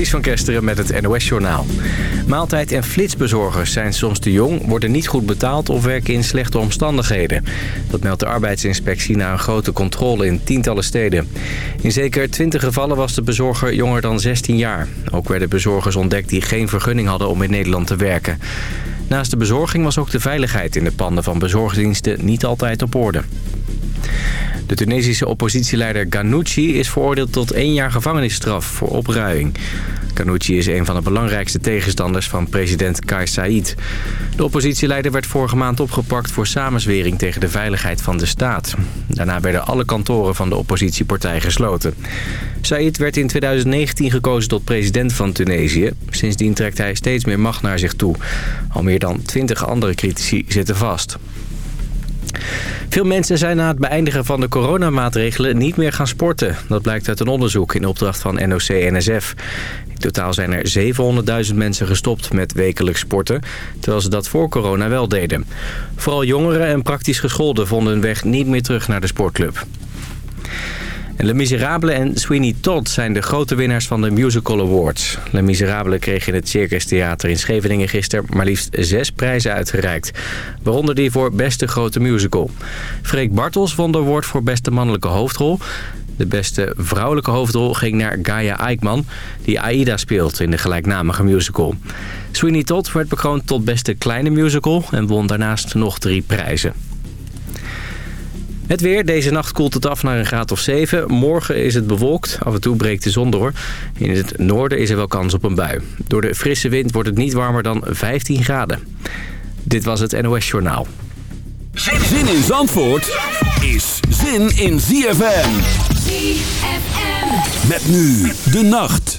is van Kesteren met het NOS-journaal. Maaltijd- en flitsbezorgers zijn soms te jong, worden niet goed betaald of werken in slechte omstandigheden. Dat meldt de arbeidsinspectie na een grote controle in tientallen steden. In zeker 20 gevallen was de bezorger jonger dan 16 jaar. Ook werden bezorgers ontdekt die geen vergunning hadden om in Nederland te werken. Naast de bezorging was ook de veiligheid in de panden van bezorgdiensten niet altijd op orde. De Tunesische oppositieleider Ghanouchi is veroordeeld tot één jaar gevangenisstraf voor opruiing. Ghanouchi is een van de belangrijkste tegenstanders van president Kais Saied. De oppositieleider werd vorige maand opgepakt voor samenzwering tegen de veiligheid van de staat. Daarna werden alle kantoren van de oppositiepartij gesloten. Said werd in 2019 gekozen tot president van Tunesië. Sindsdien trekt hij steeds meer macht naar zich toe. Al meer dan 20 andere critici zitten vast. Veel mensen zijn na het beëindigen van de coronamaatregelen niet meer gaan sporten. Dat blijkt uit een onderzoek in opdracht van NOC-NSF. In totaal zijn er 700.000 mensen gestopt met wekelijks sporten... terwijl ze dat voor corona wel deden. Vooral jongeren en praktisch gescholden vonden hun weg niet meer terug naar de sportclub. Le Miserable en Sweeney Todd zijn de grote winnaars van de Musical Awards. Le Miserable kreeg in het Circus Theater in Scheveningen gisteren maar liefst zes prijzen uitgereikt. Waaronder die voor beste grote musical. Freek Bartels won de award voor beste mannelijke hoofdrol. De beste vrouwelijke hoofdrol ging naar Gaia Eikman, die Aida speelt in de gelijknamige musical. Sweeney Todd werd bekroond tot beste kleine musical en won daarnaast nog drie prijzen. Het weer. Deze nacht koelt het af naar een graad of 7. Morgen is het bewolkt. Af en toe breekt de zon door. In het noorden is er wel kans op een bui. Door de frisse wind wordt het niet warmer dan 15 graden. Dit was het NOS Journaal. Zin in Zandvoort is zin in ZFM. ZFM. Met nu de nacht.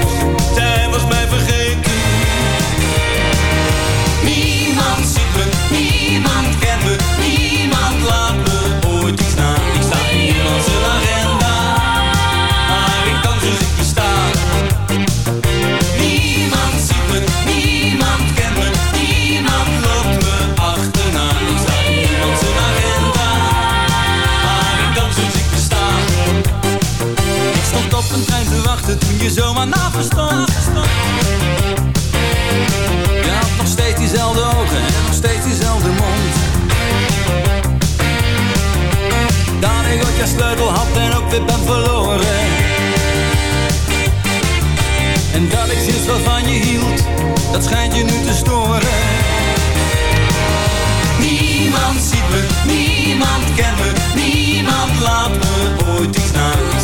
zij zomaar na verstond. Je had nog steeds diezelfde ogen en nog steeds diezelfde mond. Dat ik ooit je sleutel had en ook weer ben verloren. En dat ik sinds wat van je hield, dat schijnt je nu te storen. Niemand ziet me, niemand kent me, niemand laat me ooit iets na.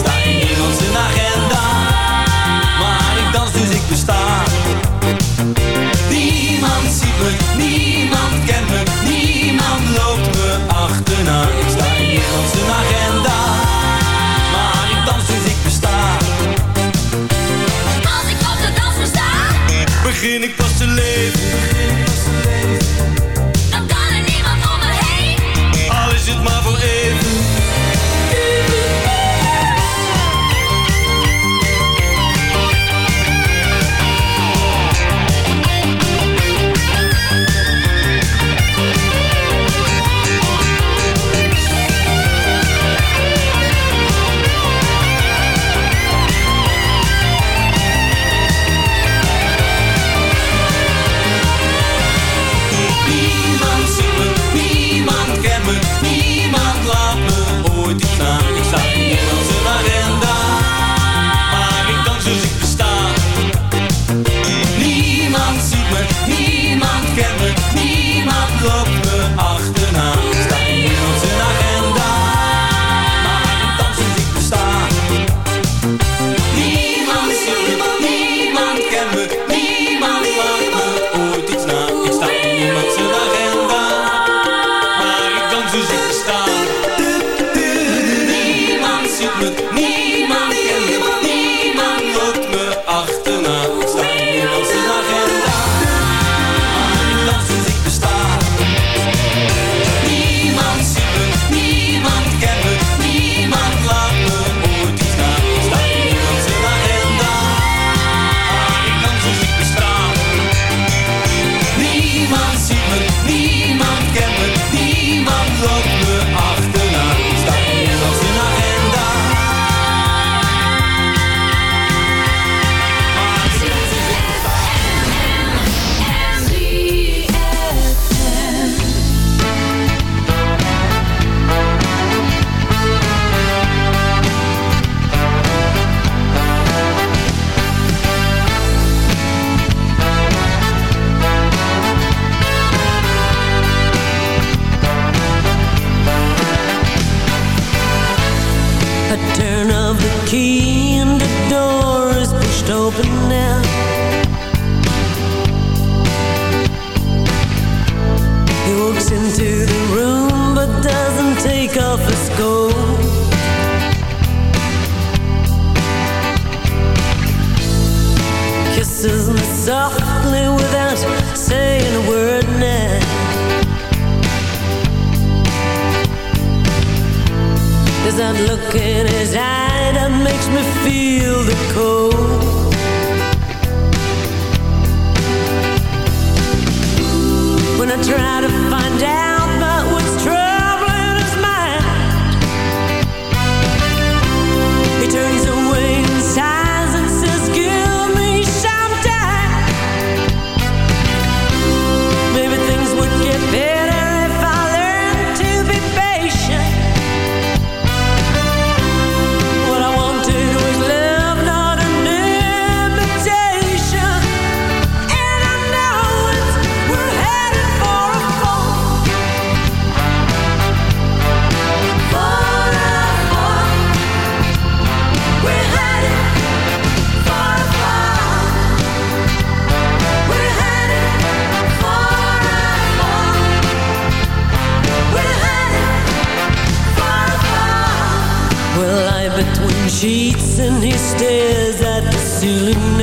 Sheets and he stares at the ceiling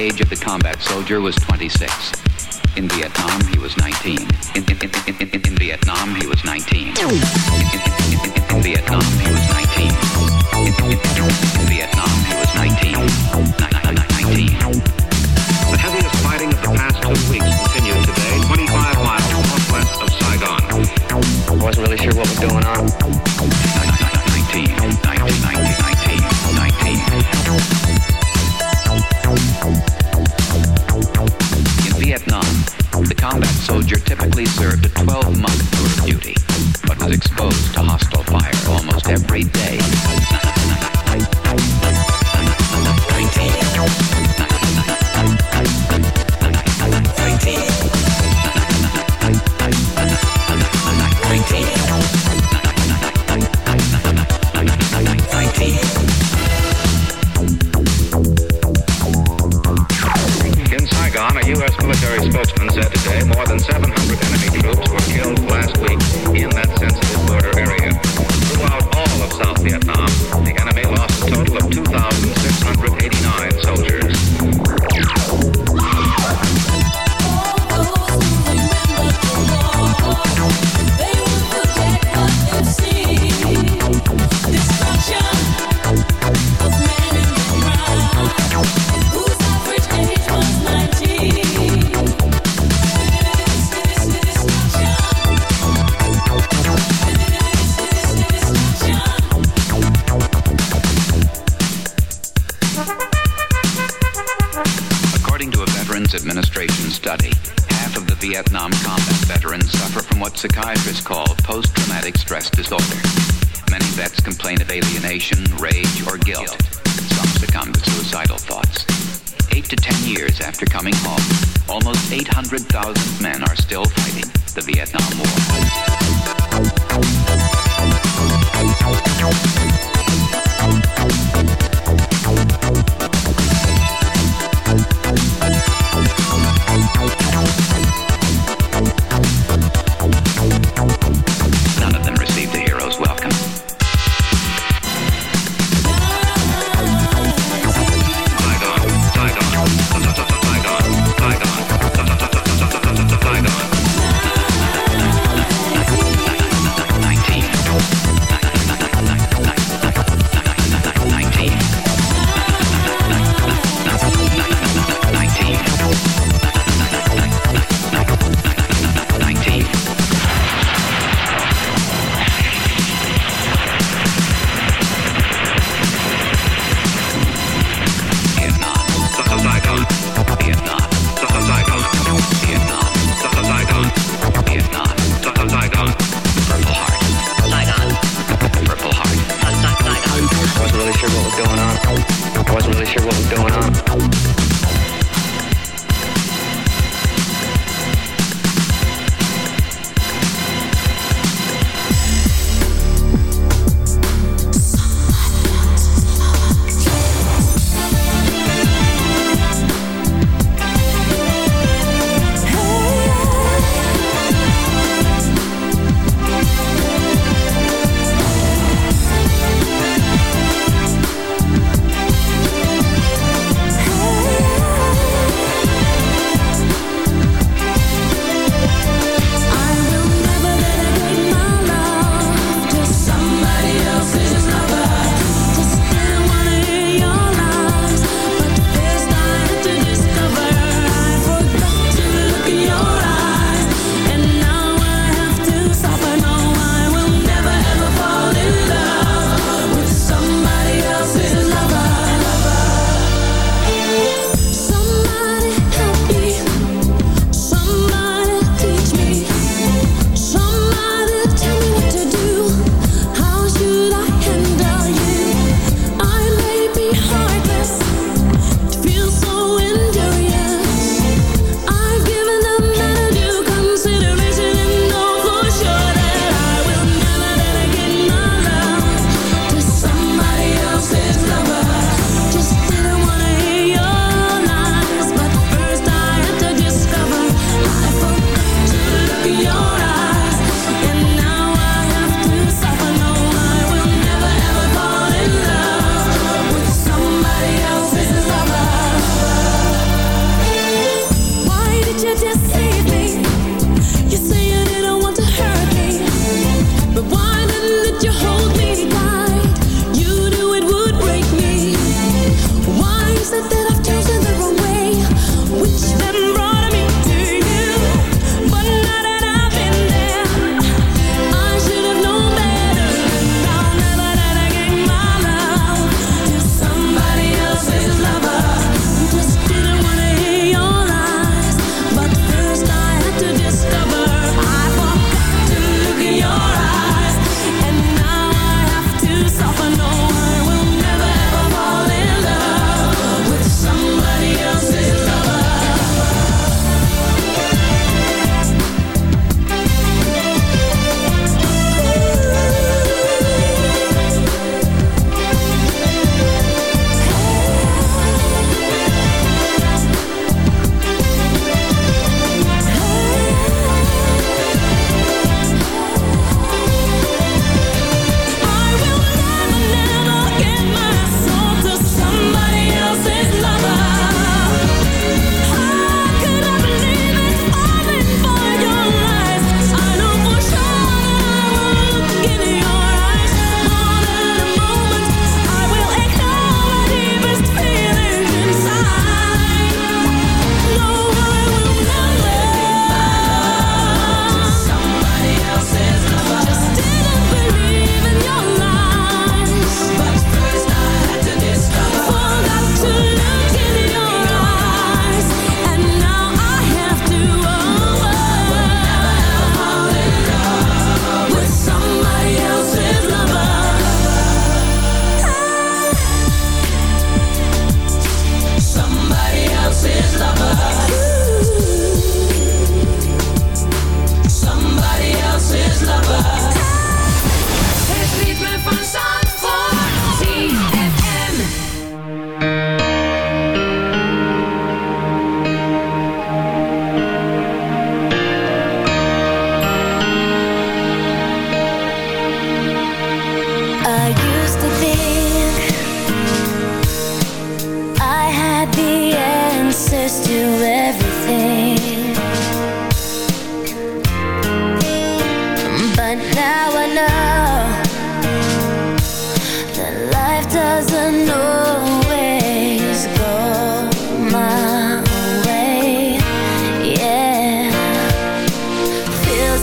age of the combat soldier was 26. In Vietnam, he was 19. In, in, in, in Vietnam, he was 19. In, Vietnam, he was 19. In, Vietnam, he was 19. 19. But having a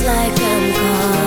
like I'm caught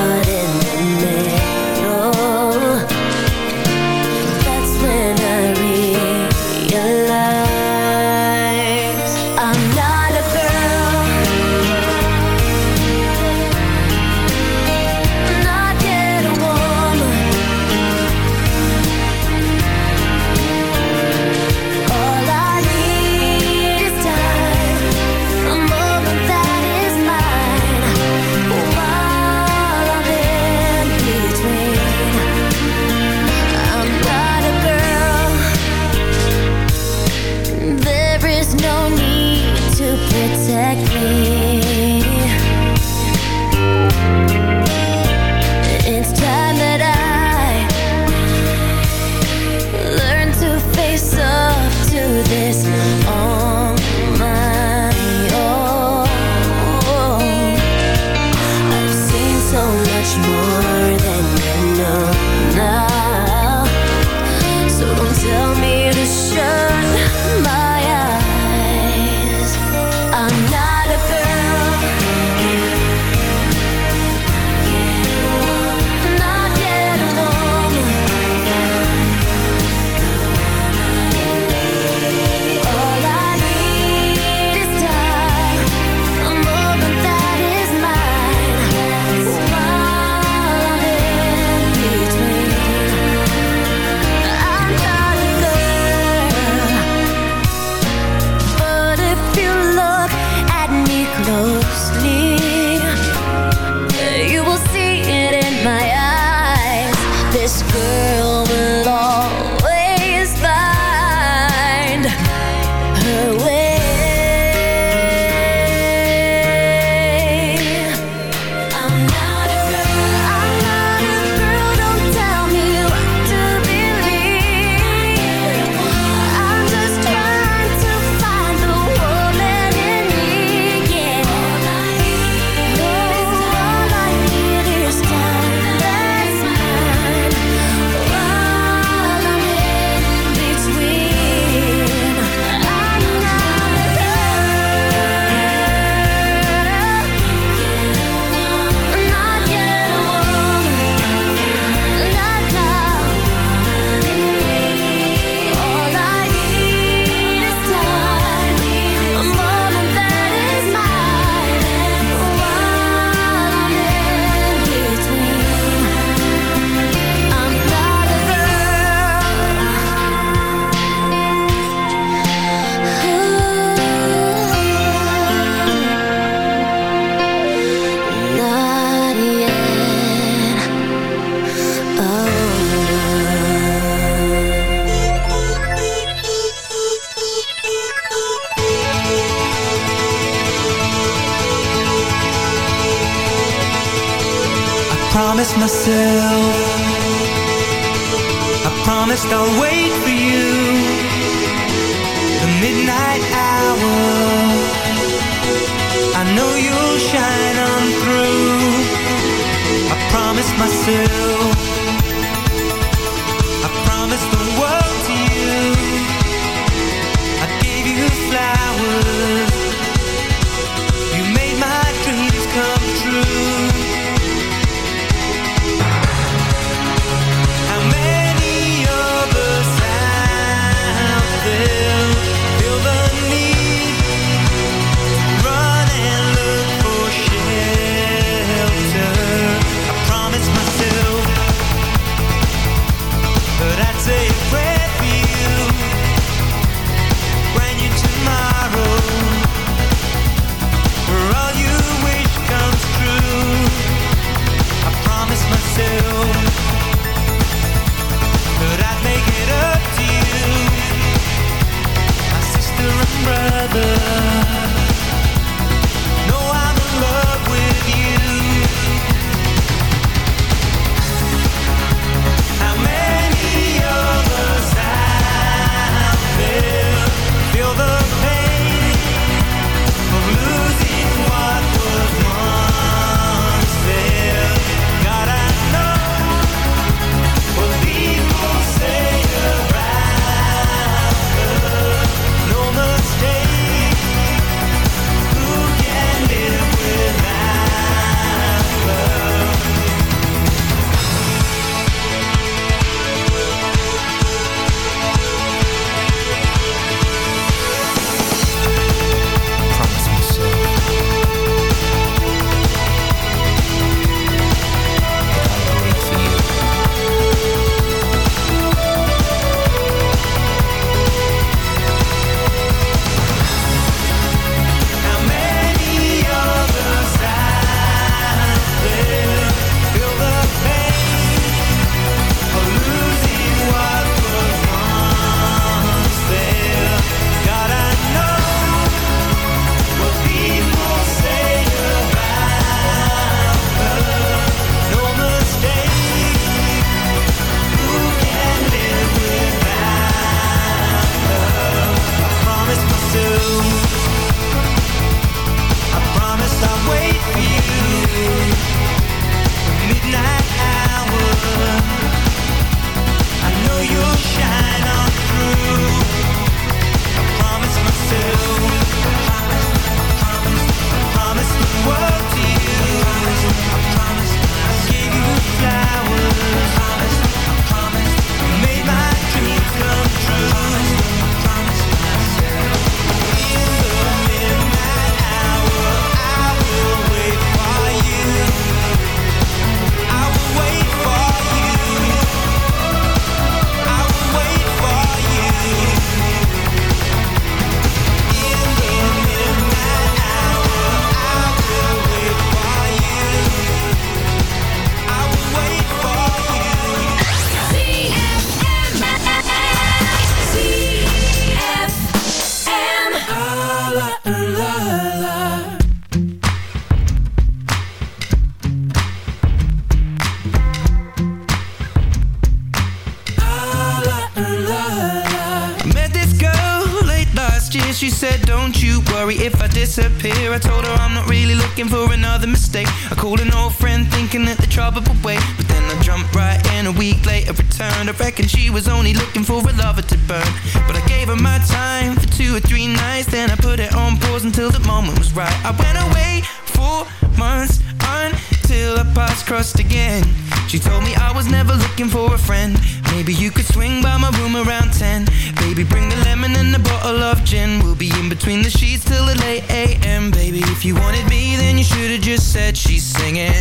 paths crossed again. She told me I was never looking for a friend. Maybe you could swing by my room around 10 Baby, bring the lemon and a bottle of gin. We'll be in between the sheets till the late a.m. Baby, if you wanted me, then you should've just said she's singing.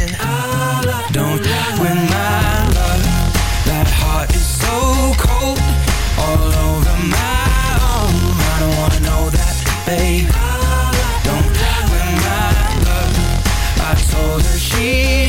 Don't win my love. That heart is so cold. All over my own I don't wanna know that, babe. Don't win my love. I told her she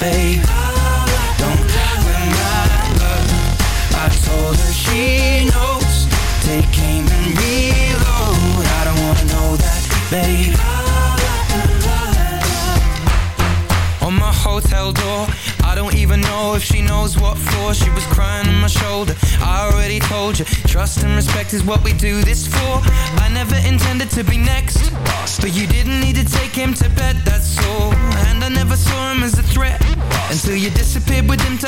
babe. Don't win my love I told her she knows. Take aim and reload. I don't wanna know that, babe. On my hotel door I don't even know if she knows what for. She was crying on my shoulder. I already told you Trust and respect is what we do this for. I never intended to be next But you didn't need to take him to bed,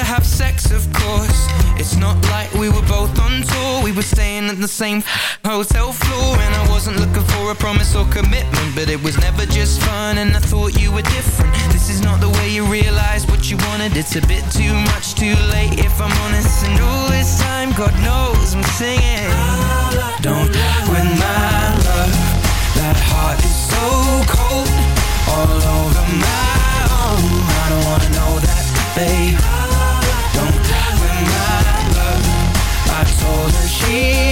have sex, of course. It's not like we were both on tour. We were staying at the same hotel floor. And I wasn't looking for a promise or commitment But it was never just fun. And I thought you were different. This is not the way you realize what you wanted. It's a bit too much too late if I'm honest. And all this time, God knows I'm singing. Don't win my love. That heart is so cold. All over my own I don't wanna know that, babe told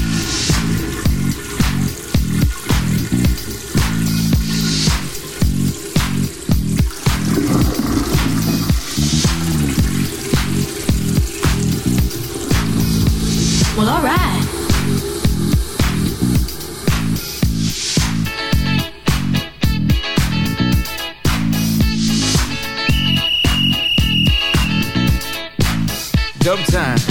sometime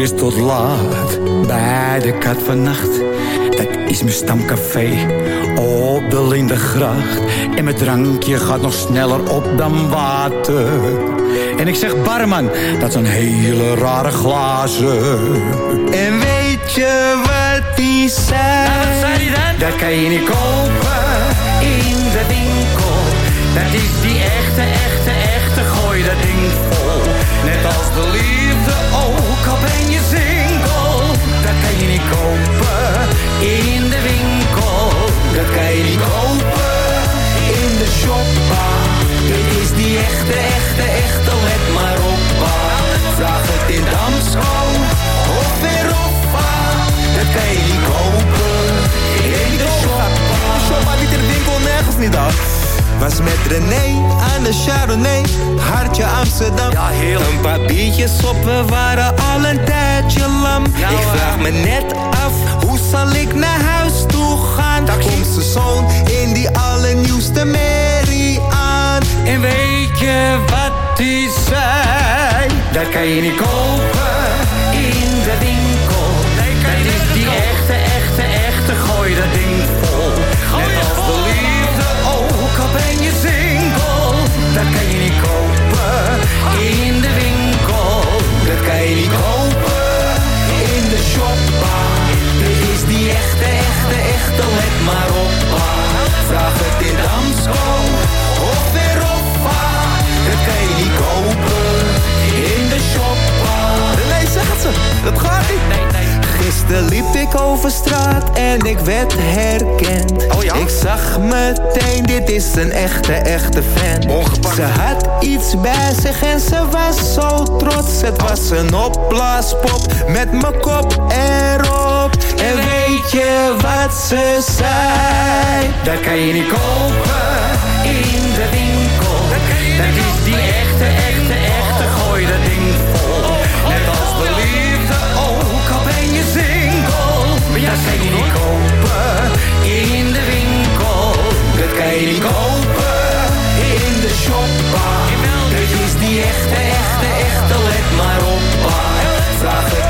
Eens tot laat bij de kat vannacht. Dat is mijn stamcafé op de Lindengracht. En mijn drankje gaat nog sneller op dan water. En ik zeg barman, dat zijn hele rare glazen. En weet je wat die zei? Nou, wat zei die dan? Dat kan je niet kopen in de winkel. Dat is die echte, echte, echte, gooi dat ding vol. Net als de liefde ook, al ben je single. Dat kan je niet kopen in de winkel. Dat kan je niet kopen in de shoppa. Dit is die echte, echte, echte, let maar op. Vraag het in Damsko of in Roffa. Dat kan je niet kopen in de shoppa. Shoppa niet in de winkel, nergens niet af. Was met René aan de Chardonnay, hartje Amsterdam. Ja, heerlijk. Een paar op, we waren al een tijdje lam. ik vraag me net af, hoe zal ik naar huis toe gaan? Daar komt zijn zoon in die allernieuwste merrie aan. En weet je wat die zei? Dat kan je niet kopen in de winkel. dat is die echte, echte, echte, gooi dat ding vol. Net als de liefde ook, al ben je single. Maar op. pa. Vraag het in Damsko of Roffa. Dat kan je niet kopen in de shoppa. Nee, zeg het ze, dat gaat niet. Gisteren liep ik over straat en ik werd herkend. Oh ja? Ik zag meteen, dit is een echte, echte fan. Ongepakt. Ze had iets bij zich en ze was zo trots. Het was een opblaaspop met mijn kop erop. En weet je wat ze zei? Dat kan je niet kopen in de winkel. Dat is die echte, echte, echte, gooi dat ding vol. Net als de liefde ook, al ben je single. Dat kan je niet kopen in de winkel. Dat kan je niet kopen in de shoppa. Dit is die echte, echte, echte, let maar op. Vraag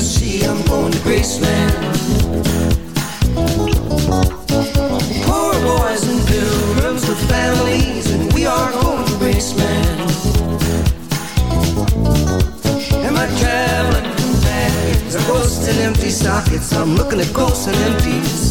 Tennessee. I'm going to Graceland. Poor boys and pilgrims with families, and we are going to Graceland. And my traveling companions are ghosts and empty sockets. I'm looking at ghosts and empties.